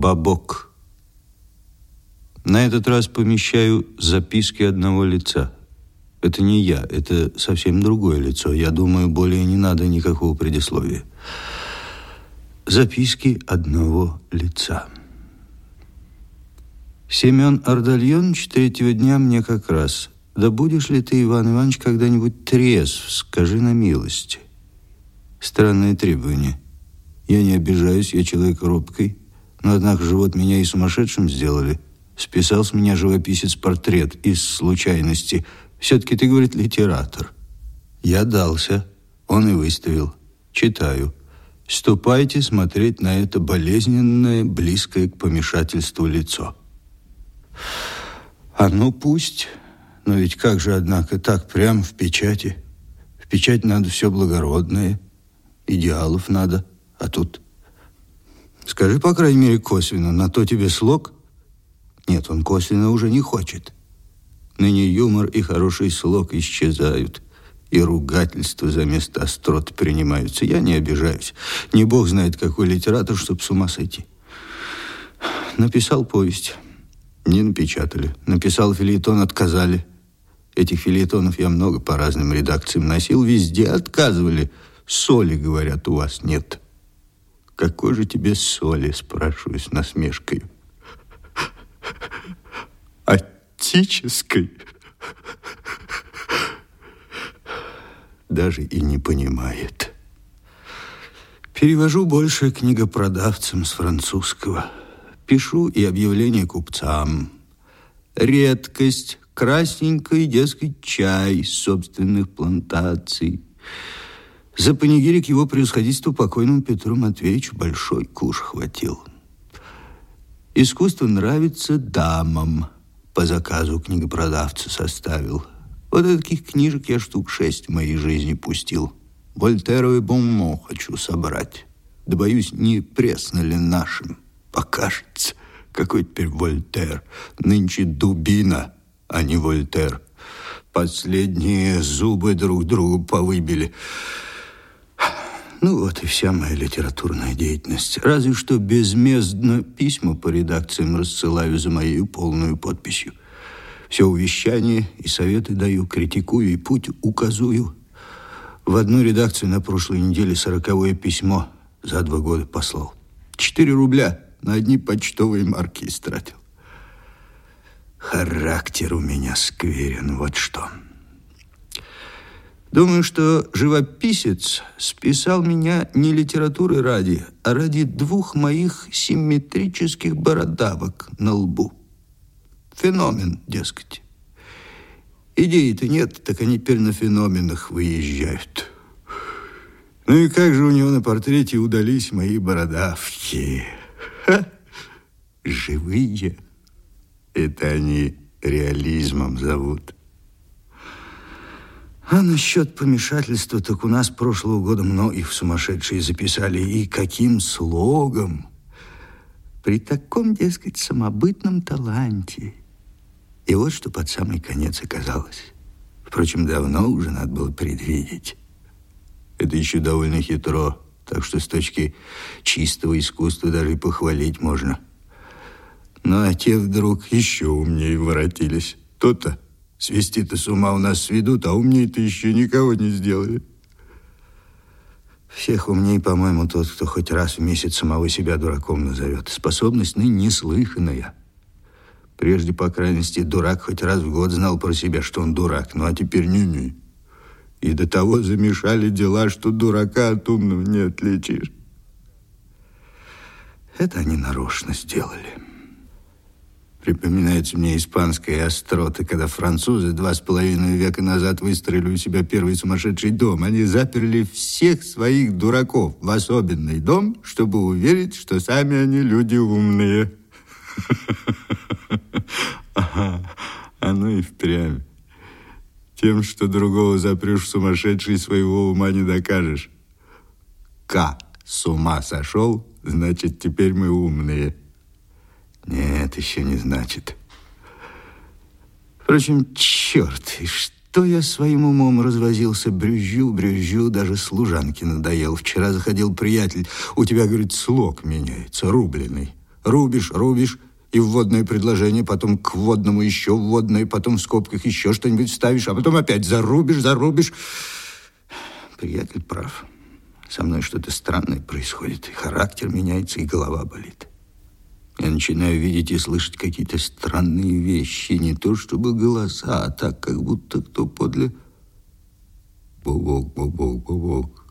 Бабок. На этот раз помещаю записки одного лица. Это не я, это совсем другое лицо. Я думаю, более не надо никакого предисловия. Записки одного лица. Семен Ардальонович третьего дня мне как раз. Да будешь ли ты, Иван Иванович, когда-нибудь трезв, скажи на милость. Странное требование. Я не обижаюсь, я человек робкий, но, однако же, вот меня и сумасшедшим сделали. Списал с меня живописец портрет из случайности. Все-таки ты, говорит, литератор. Я дался, он и выставил. Читаю. Ступайте смотреть на это болезненное, близкое к помешательству лицо. А ну пусть. Но ведь как же, однако, так прямо в печати? В печать надо все благородное, идеалов надо, а тут... Скажи, по крайней мере, косвенно, на то тебе слог? Нет, он косвенно уже не хочет. Ныне юмор и хороший слог исчезают, и ругательства за место острот принимаются. Я не обижаюсь. Не бог знает, какой литератор, чтоб с ума сойти. Написал повесть. Не напечатали. Написал филеетон, отказали. Этих филеетонов я много по разным редакциям носил. Везде отказывали. Соли, говорят, у вас нет. Какой же тебе соли, спрашиваю с насмешкой. Отеческой. Даже и не понимает. Перевожу больше книгопродавцам с французского. Пишу и объявление купцам. Редкость, красненький, дескать, чай собственных плантаций. За панигирик его превосходительству покойному Петру Матвеевичу большой куш хватил. Искусство нравится дамам. По заказу книгопродавца составил. Вот таких книжек я штук шесть в моей жизни пустил. Вольтеровый боммо хочу собрать. Да боюсь, не пресно ли нашим покажется. Какой теперь Вольтер? Нынче дубина, а не Вольтер. Последние зубы друг другу повыбили. Ну вот и вся моя литературная деятельность. Разве что безмездно письма по редакциям рассылаю за моей полную подписью. Все увещания и советы даю, критикую и путь указую. В одну редакцию на прошлой неделе сороковое письмо за два года послал. Четыре рубля на одни почтовые марки истратил. Характер у меня скверен, вот что. Думаю, что живописец списал меня не литературы ради, а ради двух моих симметрических бородавок на лбу. Феномен, дескать. Идеи-то нет, так они теперь на феноменах выезжают. Ну и как же у него на портрете удались мои бородавки? Ха! Живые. Это они реализмом зовут. А насчет помешательства, так у нас прошлого года многих сумасшедшие записали. И каким слогом? При таком, дескать, самобытном таланте. И вот что под самый конец оказалось. Впрочем, давно уже надо было предвидеть. Это еще довольно хитро, так что с точки чистого искусства даже и похвалить можно. Ну, а те вдруг еще умнее воротились. То-то Свести-то с ума у нас сведут, а умнее-то еще никого не сделали. Всех умней, по-моему, тот, кто хоть раз в месяц самого себя дураком назовет. Способность ныне неслыханная. Прежде, по крайности, дурак хоть раз в год знал про себя, что он дурак. Ну, а теперь не-не. И до того замешали дела, что дурака от умного не отличишь. Это они нарочно сделали. Припоминается мне испанская острота, когда французы два с половиной века назад выстроили у себя первый сумасшедший дом. Они заперли всех своих дураков в особенный дом, чтобы уверить, что сами они люди умные. Ага, ну и впрямь. Тем, что другого запрешь сумасшедший, своего ума не докажешь. К с ума сошел, значит, теперь мы умные. Нет, еще не значит. Впрочем, черт, и что я своим умом развозился, брюзжу, брюзжу, даже служанке надоел. Вчера заходил приятель, у тебя, говорит, слог меняется, рубленый. Рубишь, рубишь, и вводное предложение, потом к вводному еще вводное, потом в скобках еще что-нибудь ставишь, а потом опять зарубишь, зарубишь. Приятель прав. Со мной что-то странное происходит, и характер меняется, и голова болит. Я начинаю видеть и слышать какие-то странные вещи, не то чтобы голоса, а так, как будто кто подле... Бобок, бобок, бобок.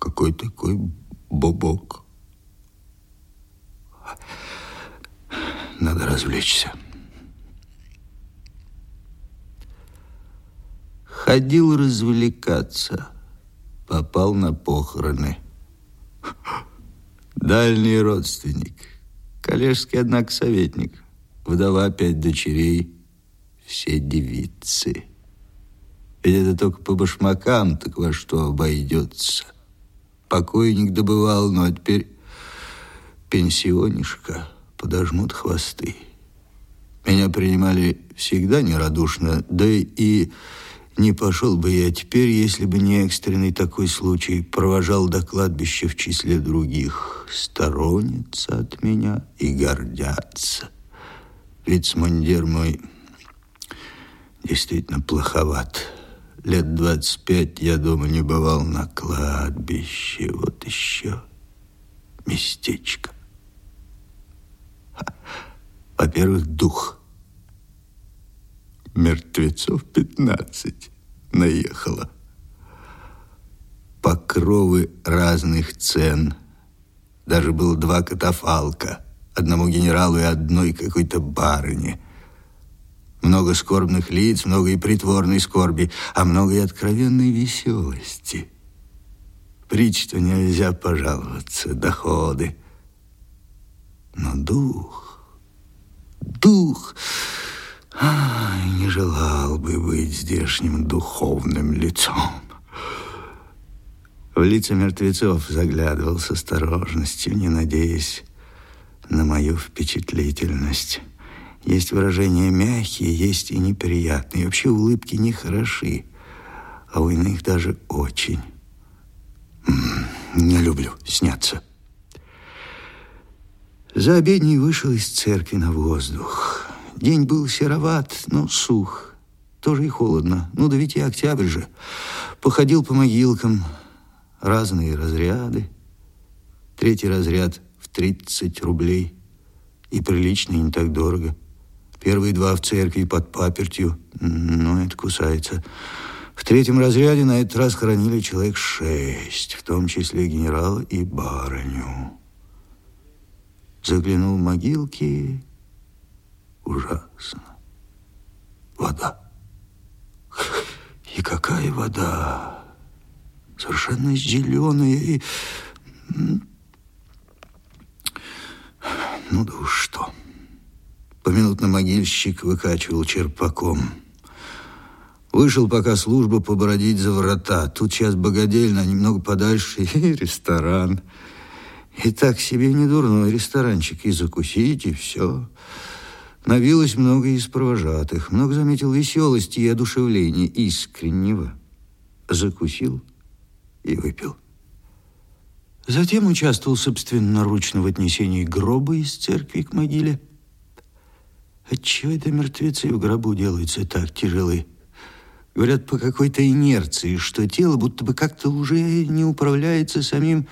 Какой такой бобок? Надо развлечься. Ходил развлекаться. Попал на похороны. Дальний родственник. Коллежский, однако, советник. Вдова, пять дочерей. Все девицы. Ведь это только по башмакам, так во что обойдется. Покойник добывал, но теперь пенсионишка подожмут хвосты. Меня принимали всегда нерадушно, да и не пошел бы я теперь, если бы не экстренный такой случай. Провожал до кладбища в числе других. Сторонятся от меня и гордятся. Вицмундир мой действительно плоховат. Лет двадцать пять я дома не бывал на кладбище. Вот еще местечко. Во-первых, дух. Мертвецов пятнадцать наехало. Покровы разных цен. Даже было два катафалка. Одному генералу и одной какой-то барыне. Много скорбных лиц, много и притворной скорби, а много и откровенной веселости. Прич-то нельзя пожаловаться, доходы. Но дух, дух... Ай, не желал бы быть здешним духовным лицом. В лица мертвецов заглядывал с осторожностью, не надеясь на мою впечатлительность. Есть выражения мягкие, есть и неприятные. вообще улыбки не хороши, а у иных даже очень. Не люблю сняться. За обедней вышел из церкви на воздух. День был сероват, но сух. Тоже и холодно. Ну да ведь и октябрь же. Походил по могилкам. Разные разряды. Третий разряд в 30 рублей. И прилично, не так дорого. Первые два в церкви под папертью. Ну, это кусается. В третьем разряде на этот раз хоронили человек шесть, в том числе генерала и барыню. Заглянул в могилки ужасно. Вода. И какая вода? Совершенно зеленая и... Ну да уж что. Поминутно могильщик выкачивал черпаком. Вышел пока служба побродить за врата. Тут сейчас богадельня, а немного подальше и ресторан. И так себе не дурной ресторанчик. И закусить, и все. Навилось много из провожатых. Много заметил веселости и одушевления искреннего. Закусил и выпил. Затем участвовал собственноручно в отнесении гроба из церкви к могиле. Отчего это мертвецы в гробу делаются так тяжелы? Говорят, по какой-то инерции, что тело будто бы как-то уже не управляется самим...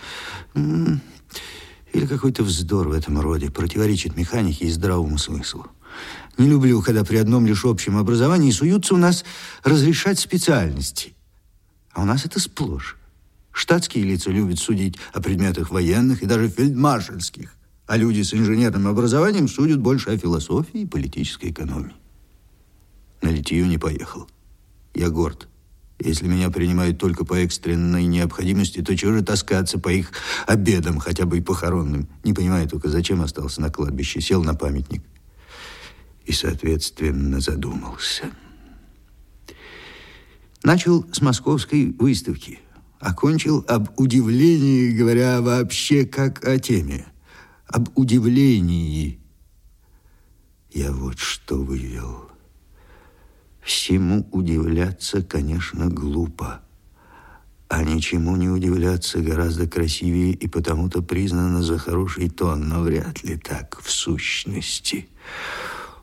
Или какой-то вздор в этом роде противоречит механике и здравому смыслу. Не люблю, когда при одном лишь общем образовании суются у нас разрешать специальности. А у нас это сплошь. Штатские лица любят судить о предметах военных и даже фельдмаршальских, а люди с инженерным образованием судят больше о философии и политической экономии. На литию не поехал. Я горд. Если меня принимают только по экстренной необходимости, то чего же таскаться по их обедам, хотя бы и похоронным? Не понимаю только, зачем остался на кладбище, сел на памятник и, соответственно, задумался. Начал с московской выставки. Окончил об удивлении, говоря вообще как о теме. Об удивлении. Я вот что вывел. Всему удивляться, конечно, глупо. А ничему не удивляться гораздо красивее и потому-то признано за хороший тон, но вряд ли так в сущности.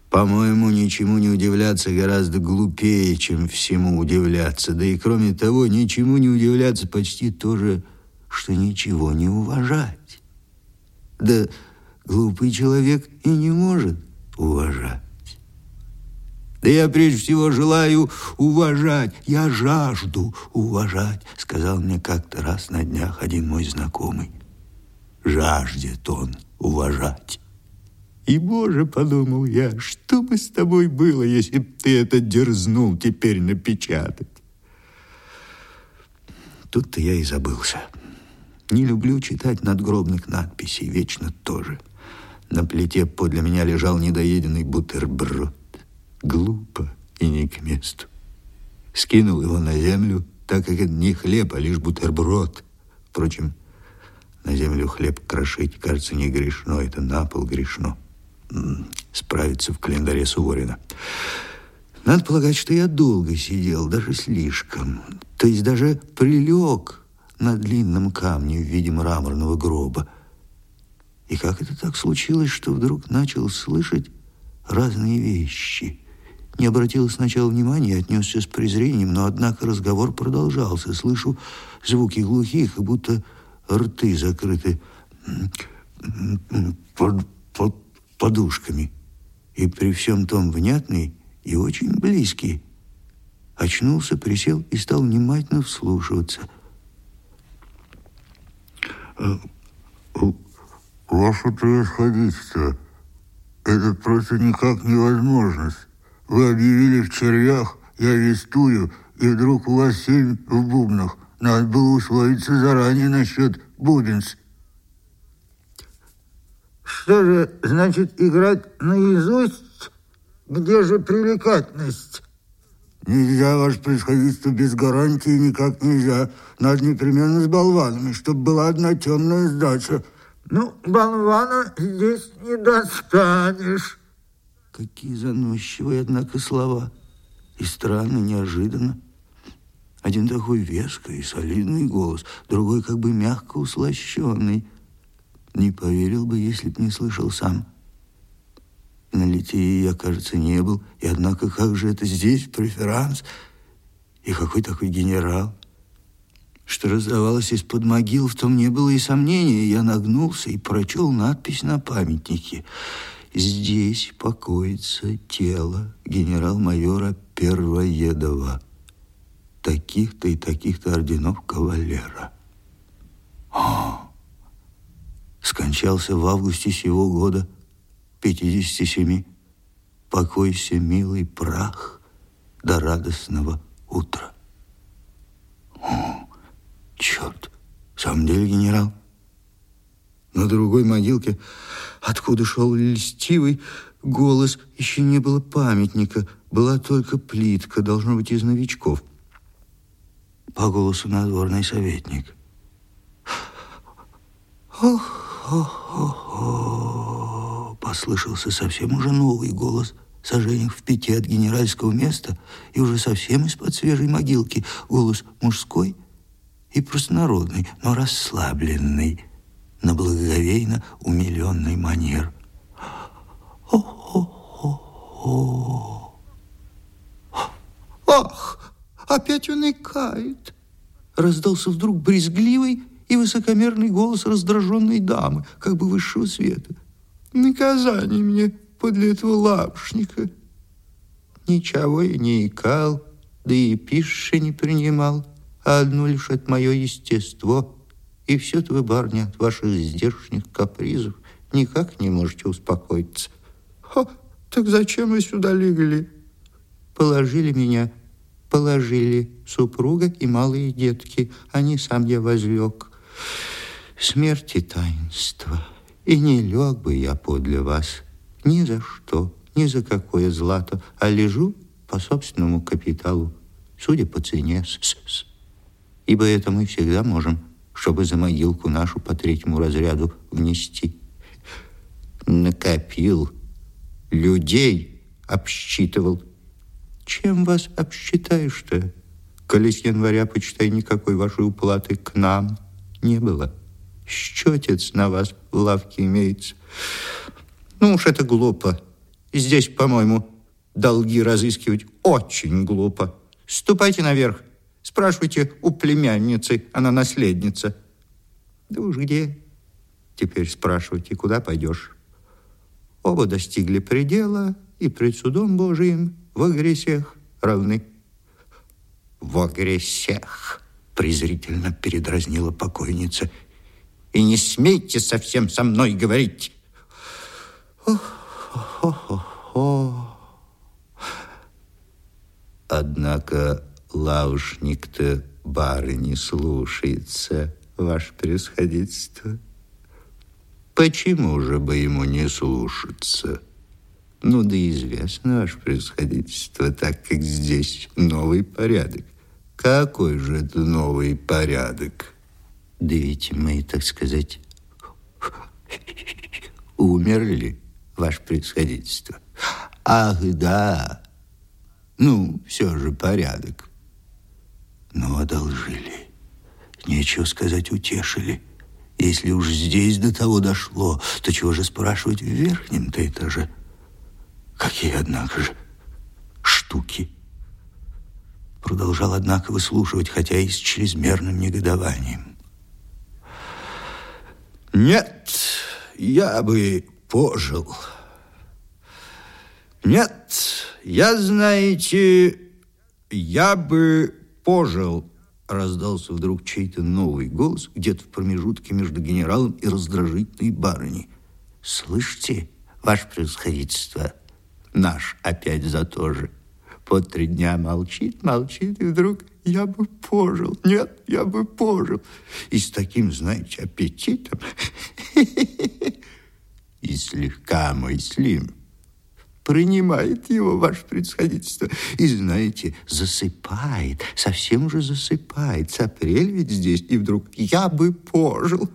По-моему, ничему не удивляться гораздо глупее, чем всему удивляться. Да и кроме того, ничему не удивляться почти то же, что ничего не уважать. Да глупый человек и не может уважать. Да я прежде всего желаю уважать, я жажду уважать, сказал мне как-то раз на днях один мой знакомый. Жаждет он уважать. И, боже, подумал я, что бы с тобой было, если б ты это дерзнул теперь напечатать? Тут-то я и забылся. Не люблю читать надгробных надписей, вечно тоже. На плите подле меня лежал недоеденный бутерброд глупо и не к месту. Скинул его на землю, так как это не хлеб, а лишь бутерброд. Впрочем, на землю хлеб крошить, кажется, не грешно, это на пол грешно. Справиться в календаре Суворина. Надо полагать, что я долго сидел, даже слишком. То есть даже прилег на длинном камне в виде мраморного гроба. И как это так случилось, что вдруг начал слышать разные вещи – не обратил сначала внимания отнесся с презрением, но, однако, разговор продолжался. Слышу звуки глухих, и будто рты закрыты под, под подушками. И при всем том внятный и очень близкий. Очнулся, присел и стал внимательно вслушиваться. «Ваше происходительство, это просто никак невозможность. Вы объявили в червях, я арестую, и вдруг у вас семь в бубнах. Надо было условиться заранее насчет бубенц. Что же, значит, играть наизусть? Где же привлекательность? Нельзя, ваше происходительство, без гарантии никак нельзя. Надо непременно с болванами, чтобы была одна темная сдача. Ну, болвана здесь не достанешь. Какие заносчивые, однако, слова. И странно, неожиданно. Один такой веский и солидный голос, другой как бы мягко услощенный. Не поверил бы, если б не слышал сам. На Литии я, кажется, не был. И однако как же это здесь, преферанс? И какой такой генерал? Что раздавалось из-под могил, в том не было и сомнения. Я нагнулся и прочел надпись на памятнике – Здесь покоится тело генерал-майора Первоедова, таких-то и таких-то орденов кавалера. О! Скончался в августе сего года, 57. Покойся, милый прах, до радостного утра. О, черт, в самом деле генерал? На другой могилке, откуда шел льстивый голос, еще не было памятника, была только плитка, должно быть, из новичков. По голосу надворный советник. Ох, ох, ох, послышался совсем уже новый голос, сожжениях в пяти от генеральского места и уже совсем из-под свежей могилки голос мужской и простонародный, но расслабленный на благоговейно умиленный манер. О-о-о-о! Ах, опять он икает! Раздался вдруг брезгливый и высокомерный голос раздраженной дамы, как бы высшего света. Наказание мне подле этого лапшника. Ничего я не икал, да и пищи не принимал, а одно лишь от мое естество — и все-то вы, барни, от ваших здешних капризов никак не можете успокоиться. Ха, так зачем вы сюда легли? Положили меня, положили супруга и малые детки, не сам я возлег. Смерти таинства, и не лег бы я подле вас ни за что, ни за какое злато, а лежу по собственному капиталу, судя по цене, с -с -с. ибо это мы всегда можем чтобы за могилку нашу по третьему разряду внести. Накопил, людей обсчитывал. Чем вас обсчитаешь-то? Коли с января, почитай, никакой вашей уплаты к нам не было. Счетец на вас в лавке имеется. Ну уж это глупо. Здесь, по-моему, долги разыскивать очень глупо. Ступайте наверх, спрашивайте у племянницы, она наследница. Да уж где? Теперь спрашивайте, куда пойдешь. Оба достигли предела и пред судом Божиим во гресех равны. Во гресех, презрительно передразнила покойница. И не смейте совсем со мной говорить. О-хо-хо-хо. Однако лаушник-то барыни слушается, ваше превосходительство. Почему же бы ему не слушаться? Ну, да известно, ваше происходительство, так как здесь новый порядок. Какой же это новый порядок? Да ведь мы, так сказать, умерли, ваше происходительство. Ах, да. Ну, все же порядок. Но одолжили. Нечего сказать, утешили. Если уж здесь до того дошло, то чего же спрашивать в верхнем-то этаже? Какие, однако же, штуки. Продолжал, однако, выслушивать, хотя и с чрезмерным негодованием. Нет, я бы пожил. Нет, я, знаете, я бы пожил раздался вдруг чей-то новый голос где-то в промежутке между генералом и раздражительной барыней. «Слышите, ваше превосходительство, наш опять за то же. По три дня молчит, молчит, и вдруг я бы пожил. Нет, я бы пожил. И с таким, знаете, аппетитом. И слегка мыслим принимает его, ваше предсходительство. И, знаете, засыпает, совсем же засыпает. С апрель ведь здесь, и вдруг я бы пожил.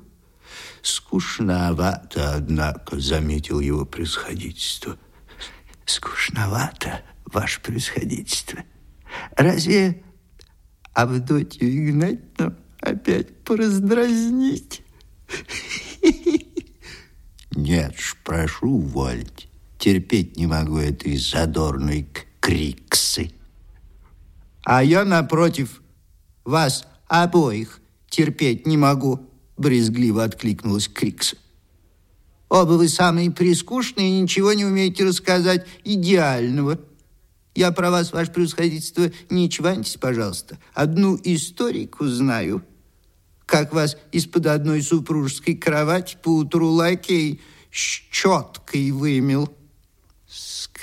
Скучновато, однако, заметил его превосходительство. Скучновато, ваше превосходительство. Разве Авдотью Игнатьевну опять пораздразнить? Нет ж, прошу, увольте. Терпеть не могу этой задорной криксы. А я, напротив, вас обоих терпеть не могу, брезгливо откликнулась Крикса. Оба вы самые прискучные и ничего не умеете рассказать идеального. Я про вас, ваше превосходительство, не чваньтесь, пожалуйста. Одну историку знаю, как вас из-под одной супружеской кровати поутру лакей щеткой вымел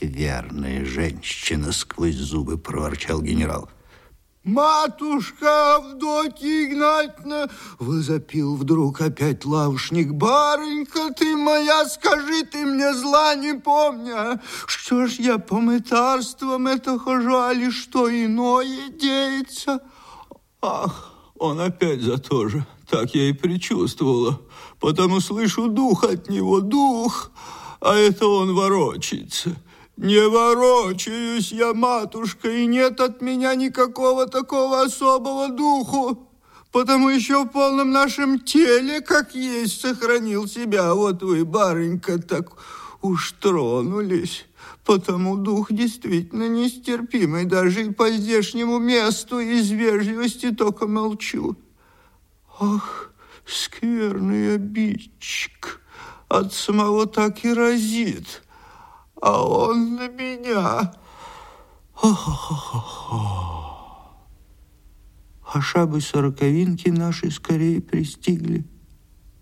скверная женщина!» Сквозь зубы проворчал генерал. «Матушка Авдотья Игнатьевна!» Возопил вдруг опять лавушник. «Барынька ты моя, скажи ты мне зла не помня! Что ж я по мытарствам это хожу, а ли что иное деется?» «Ах, он опять за то же, так я и предчувствовала, потому слышу дух от него, дух, а это он ворочается». Не ворочаюсь я, матушка, и нет от меня никакого такого особого духу, потому еще в полном нашем теле, как есть, сохранил себя. Вот вы, барынька, так уж тронулись, потому дух действительно нестерпимый, даже и по здешнему месту из вежливости только молчу. Ах, скверный обидчик, от самого так и разит» а он на меня. А шабы сороковинки наши скорее пристигли.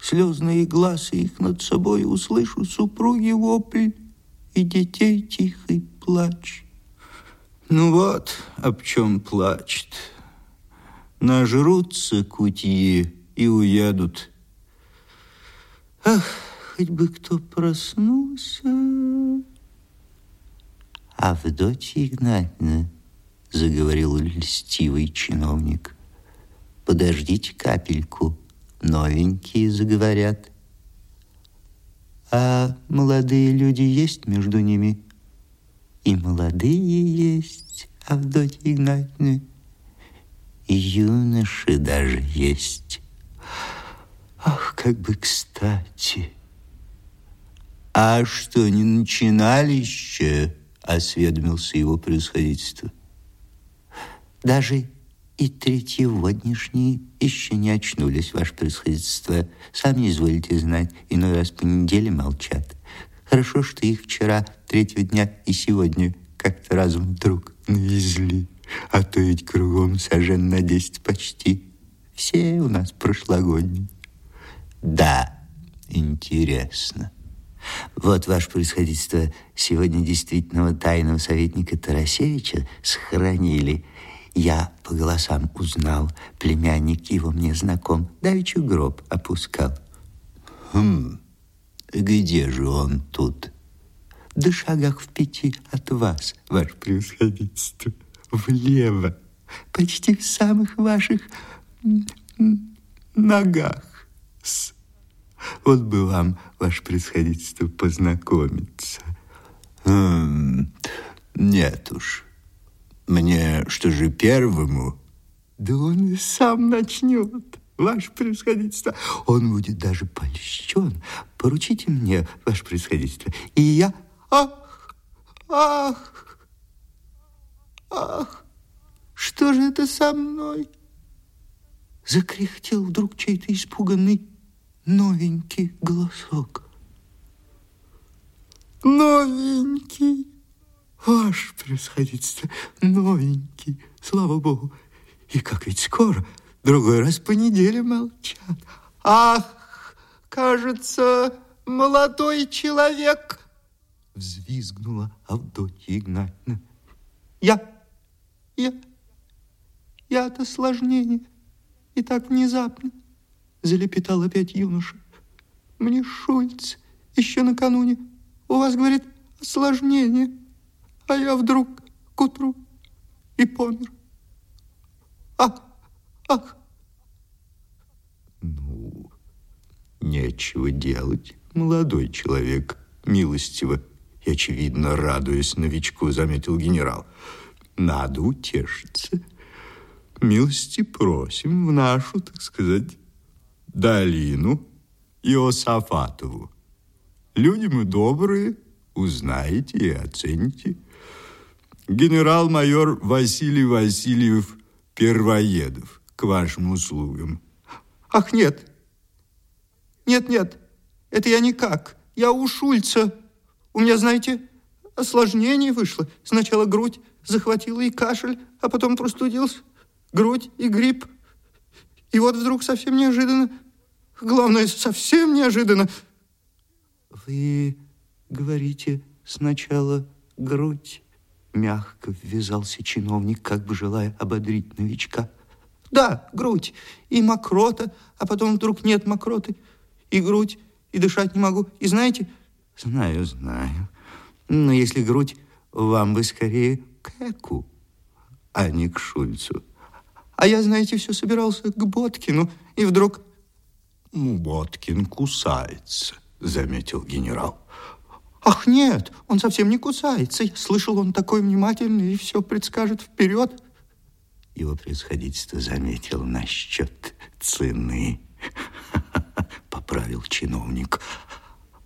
Слезные глаза их над собой услышу супруги вопль и детей тихий плач. Ну вот, об чем плачет. Нажрутся кутьи и уедут. Ах, хоть бы кто проснулся... Авдотья Игнатьевна, заговорил льстивый чиновник, подождите капельку, новенькие заговорят. А молодые люди есть между ними? И молодые есть, Авдотья Игнатьевна, юноши даже есть. Ах, как бы кстати. А что, не начинали еще? Осведомился его превосходительство. Даже и третьеводнишние еще не очнулись, ваше происходительство. Сами изволите знать, иной раз по неделе молчат. Хорошо, что их вчера, третьего дня и сегодня как-то разум вдруг навезли. А то ведь кругом сажен на десять почти. Все у нас прошлогодние. Да, интересно. Вот, ваше происходительство, сегодня действительного тайного советника Тарасевича сохранили. Я по голосам узнал, племянник его мне знаком, давеча гроб опускал. Хм, где же он тут? Да шагах в пяти от вас, ваше происходительство, влево, почти в самых ваших ногах. -с. Вот бы вам, ваше происходительство, познакомиться. Хм, нет уж. Мне что же первому? Да он и сам начнет, ваше происходительство. Он будет даже польщен. Поручите мне, ваше происходительство, и я... Ах, ах, ах, что же это со мной? Закряхтел вдруг чей-то испуганный новенький голосок. Новенький, ваше происходительство, новенький, слава богу. И как ведь скоро, другой раз по неделе молчат. Ах, кажется, молодой человек, взвизгнула Авдотья Игнатьевна. Я, я, я от осложнения и так внезапно залепетал опять юноша. Мне Шульц еще накануне у вас, говорит, осложнение, а я вдруг к утру и помер. Ах, ах. Ну, нечего делать, молодой человек, милостиво и, очевидно, радуясь новичку, заметил генерал. Надо утешиться. Милости просим в нашу, так сказать, долину Иосафатову. Люди мы добрые, узнаете и оцените. Генерал-майор Василий Васильев Первоедов к вашим услугам. Ах, нет. Нет, нет, это я никак. Я у Шульца. У меня, знаете, осложнение вышло. Сначала грудь захватила и кашель, а потом простудился. Грудь и грипп. И вот вдруг совсем неожиданно, главное, совсем неожиданно... Вы говорите сначала грудь? Мягко ввязался чиновник, как бы желая ободрить новичка. Да, грудь и мокрота, а потом вдруг нет мокроты. И грудь, и дышать не могу. И знаете... Знаю, знаю. Но если грудь, вам бы скорее к Эку, а не к Шульцу. А я, знаете, все собирался к Боткину, и вдруг... Боткин кусается, заметил генерал. Ах, нет, он совсем не кусается. Я слышал, он такой внимательный и все предскажет вперед. Его происходительство заметил насчет цены. Поправил чиновник.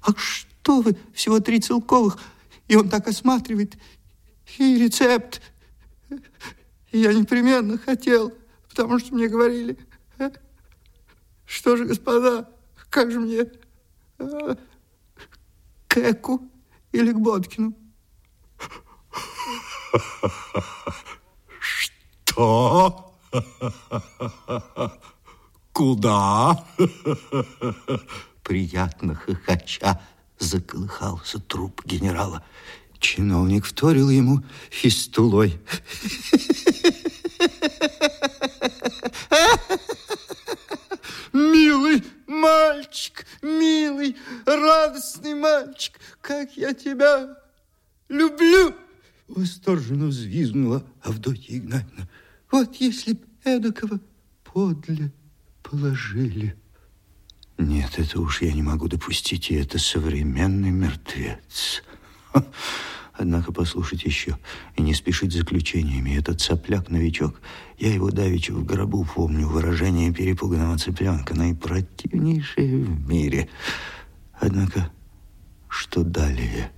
Ах, что вы, всего три целковых, и он так осматривает. И рецепт. Я непременно хотел потому что мне говорили, «Э, что же, господа, как же мне э, к Эку или к Боткину? Что? Куда? Приятно хохоча заколыхался труп генерала. Чиновник вторил ему фистулой. Милый мальчик, милый, радостный мальчик, как я тебя люблю!» Восторженно взвизгнула Авдотья Игнатьевна. «Вот если б эдакого подле положили!» «Нет, это уж я не могу допустить, и это современный мертвец!» Однако послушать еще и не спешить заключениями. Этот цапляк-новичок, я его давеча в гробу помню, выражение перепуганного цыпленка, наипротивнейшее в мире. Однако, что далее?